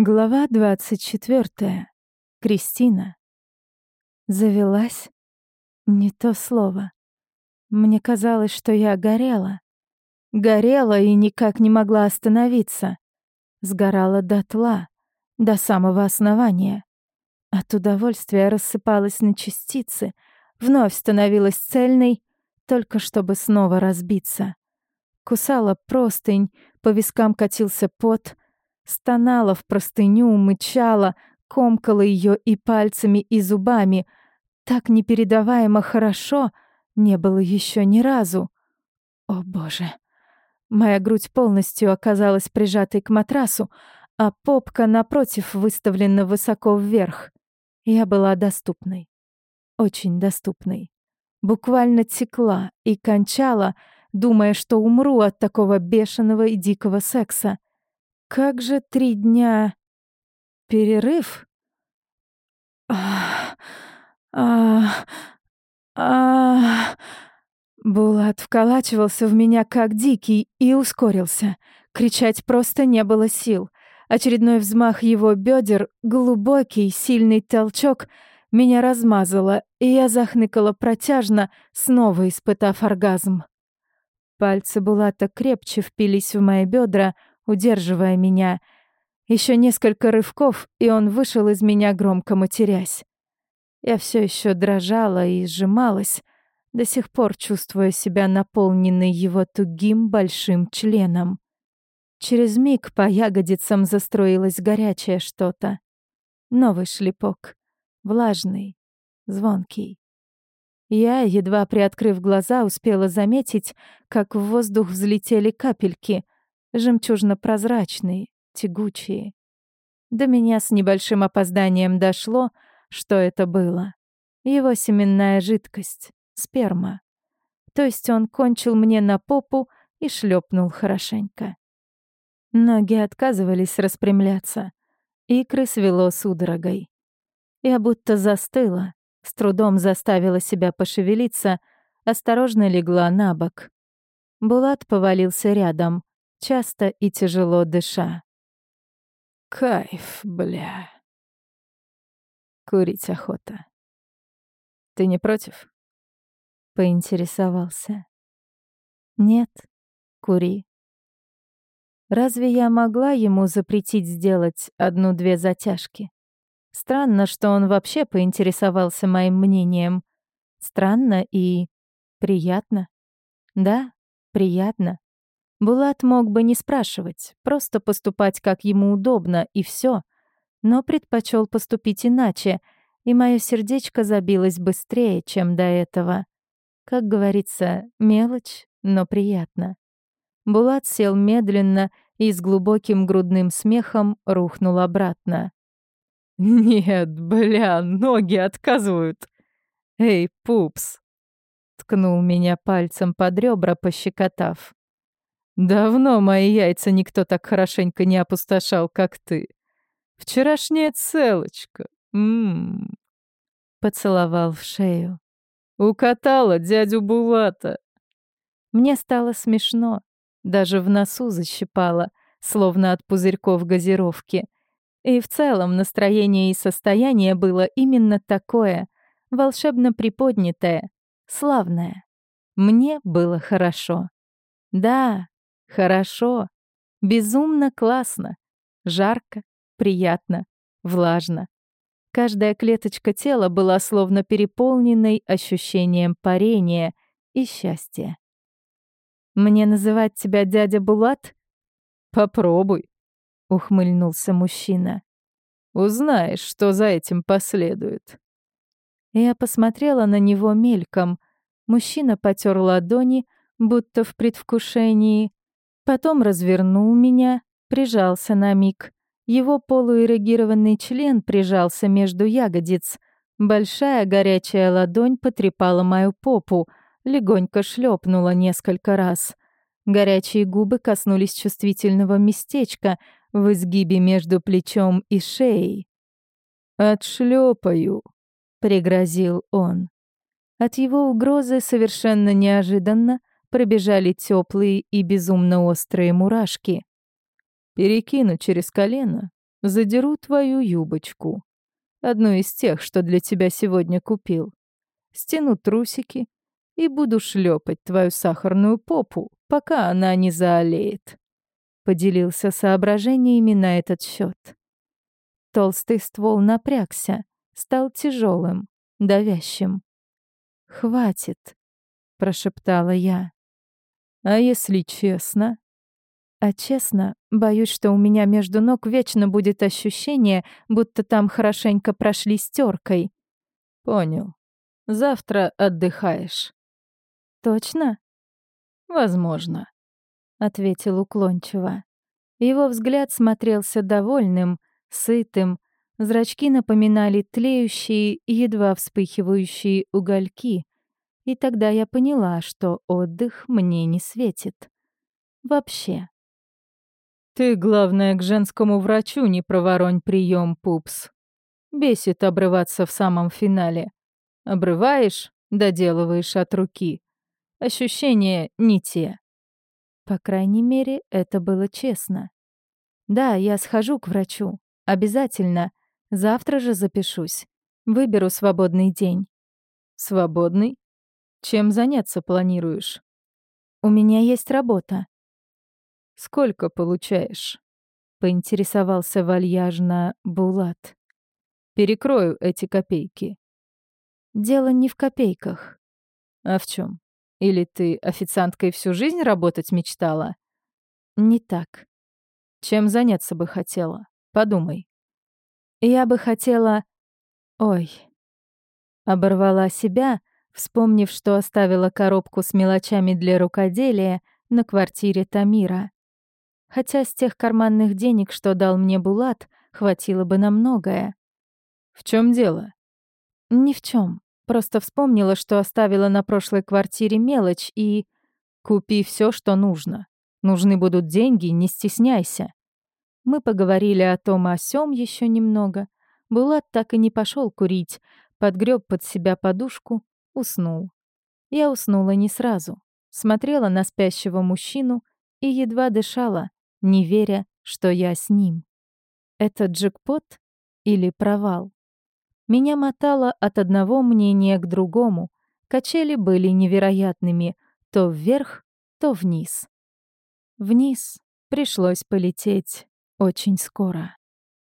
Глава 24. Кристина. Завелась? Не то слово. Мне казалось, что я горела. Горела и никак не могла остановиться. Сгорала дотла, до самого основания. От удовольствия рассыпалась на частицы, вновь становилась цельной, только чтобы снова разбиться. Кусала простынь, по вискам катился пот — Стонала в простыню, мычала, комкала ее и пальцами, и зубами. Так непередаваемо хорошо не было еще ни разу. О боже. Моя грудь полностью оказалась прижатой к матрасу, а попка, напротив, выставлена высоко вверх. Я была доступной. Очень доступной. Буквально текла и кончала, думая, что умру от такого бешеного и дикого секса. Как же три дня... Перерыв? Булат вколачивался в меня как дикий и ускорился. Кричать просто не было сил. Очередной взмах его бедер, глубокий, сильный толчок меня размазало, и я захныкала протяжно, снова испытав оргазм. Пальцы Булата крепче впились в мои бедра, удерживая меня. Еще несколько рывков, и он вышел из меня громко матерясь. Я все еще дрожала и сжималась, до сих пор чувствуя себя наполненной его тугим большим членом. Через миг по ягодицам застроилось горячее что-то. Новый шлепок. Влажный, звонкий. Я, едва приоткрыв глаза, успела заметить, как в воздух взлетели капельки — жемчужно-прозрачные, тягучие. До меня с небольшим опозданием дошло, что это было. Его семенная жидкость, сперма. То есть он кончил мне на попу и шлепнул хорошенько. Ноги отказывались распрямляться. Икры свело судорогой. Я будто застыла, с трудом заставила себя пошевелиться, осторожно легла на бок. Булат повалился рядом, часто и тяжело дыша. Кайф, бля. Курить охота. Ты не против? Поинтересовался. Нет, кури. Разве я могла ему запретить сделать одну-две затяжки? Странно, что он вообще поинтересовался моим мнением. Странно и приятно. Да, приятно. Булат мог бы не спрашивать, просто поступать как ему удобно, и все. Но предпочел поступить иначе, и мое сердечко забилось быстрее, чем до этого. Как говорится, мелочь, но приятно. Булат сел медленно и с глубоким грудным смехом рухнул обратно. «Нет, бля, ноги отказывают!» «Эй, пупс!» Ткнул меня пальцем под ребра, пощекотав. Давно мои яйца никто так хорошенько не опустошал, как ты. Вчерашняя целочка. Ммм. Поцеловал в шею. Укатала дядю Булата. Мне стало смешно. Даже в носу защипало, словно от пузырьков газировки. И в целом настроение и состояние было именно такое, волшебно приподнятое, славное. Мне было хорошо. Да, Хорошо, безумно классно, жарко, приятно, влажно. Каждая клеточка тела была словно переполненной ощущением парения и счастья. «Мне называть тебя дядя Булат?» «Попробуй», — ухмыльнулся мужчина. «Узнаешь, что за этим последует». Я посмотрела на него мельком. Мужчина потер ладони, будто в предвкушении, Потом развернул меня, прижался на миг. Его полуэрегированный член прижался между ягодиц. Большая горячая ладонь потрепала мою попу, легонько шлепнула несколько раз. Горячие губы коснулись чувствительного местечка в изгибе между плечом и шеей. «Отшлёпаю», — пригрозил он. От его угрозы совершенно неожиданно пробежали теплые и безумно острые мурашки. Перекину через колено задеру твою юбочку. Одну из тех, что для тебя сегодня купил. Стяну трусики и буду шлепать твою сахарную попу, пока она не заолеет. Поделился соображениями на этот счет. Толстый ствол напрягся, стал тяжелым, давящим. «Хватит», — прошептала я. «А если честно?» А честно, боюсь, что у меня между ног вечно будет ощущение, будто там хорошенько прошли стеркой. Понял. Завтра отдыхаешь. Точно? Возможно, ответил уклончиво. Его взгляд смотрелся довольным, сытым, зрачки напоминали тлеющие, едва вспыхивающие угольки. И тогда я поняла, что отдых мне не светит. Вообще. Ты, главное, к женскому врачу не проворонь прием, пупс. Бесит обрываться в самом финале. Обрываешь, доделываешь от руки. Ощущения не те. По крайней мере, это было честно. Да, я схожу к врачу. Обязательно. Завтра же запишусь. Выберу свободный день. Свободный? Чем заняться планируешь? У меня есть работа. «Сколько получаешь?» — поинтересовался вальяжно Булат. «Перекрою эти копейки». «Дело не в копейках». «А в чем? Или ты официанткой всю жизнь работать мечтала?» «Не так. Чем заняться бы хотела? Подумай». «Я бы хотела...» «Ой...» Оборвала себя, вспомнив, что оставила коробку с мелочами для рукоделия на квартире Тамира. Хотя с тех карманных денег, что дал мне Булат, хватило бы на многое. В чем дело? Ни в чем. Просто вспомнила, что оставила на прошлой квартире мелочь и... Купи все, что нужно. Нужны будут деньги, не стесняйся. Мы поговорили о том о сём еще немного. Булат так и не пошел курить, подгреб под себя подушку, уснул. Я уснула не сразу. Смотрела на спящего мужчину и едва дышала, не веря, что я с ним. Это джекпот или провал? Меня мотало от одного мнения к другому. Качели были невероятными, то вверх, то вниз. Вниз пришлось полететь очень скоро.